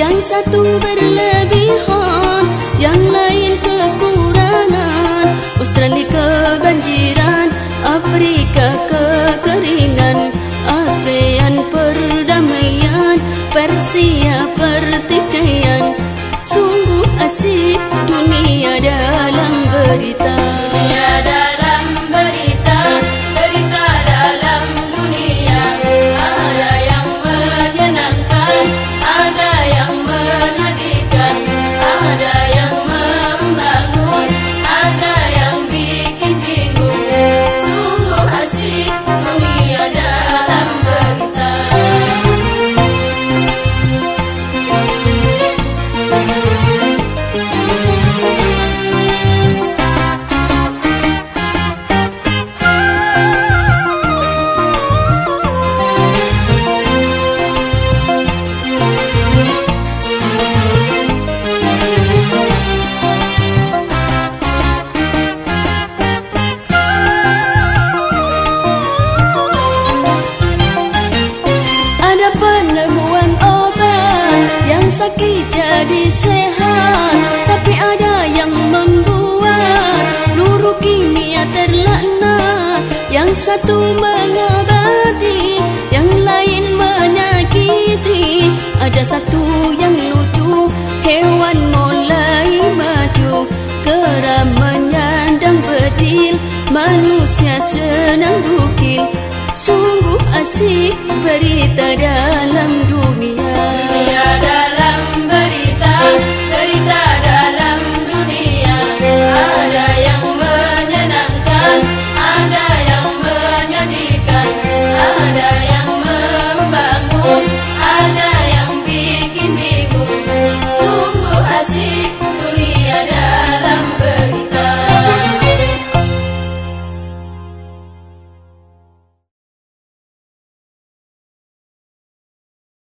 Yang satu berlebihan Yang lain kekurangan. Australia kebanjiran Afrika kekeringan. ASEAN perdamaian Persia pertikaian. Sungguh asyik dunia dalam berita. Asik dunia sakit jadi sehat Tapi ada yang membuat luruh kimia terlaknat Yang satu mengobati, yang lain menyakiti. Ada satu yang lucu, hewan mulai maju. Kera menyandang bedil, manusia senang bukil Sungguh asik berita dalam dunia. Dunia